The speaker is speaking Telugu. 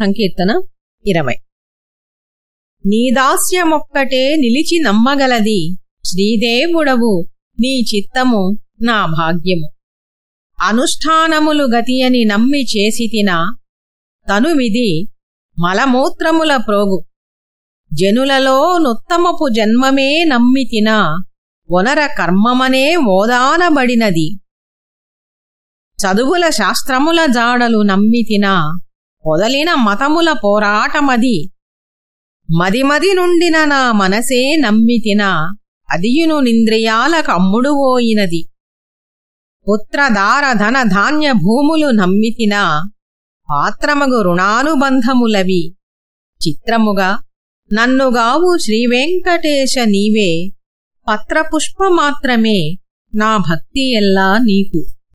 సంకీర్తన ఇరవై. నీదాస్యమొక్కటే నిలిచి నమ్మగలది. శ్రీదేవుడవు నీ చిత్తము నా భాగ్యము. అనుష్ఠానములు గతియని నమ్మి చేసితిన తనుమిది మలమూత్రముల ప్రోగు. జనులలో నుత్తమపు జన్మమే నమ్మితిన వనర కర్మమనే ఓదానబడినది. చదువుల శాస్త్రముల జాడలు నమ్మితినా పొదలిన మతముల పోరాటమది. మదిమది నుండిన నా మనసే నమ్మితినా అదియును నింద్రియాల కమ్ముడువోయినది పుత్రదార ధన ధాన్య భూములు నమ్మితినా పాత్రమగు రుణానుబంధములవి. చిత్రముగా నన్నుగావు శ్రీవెంకటేశ నీవే పత్రపుష్పమాత్రమే నా భక్తి ఎల్లా నీకు.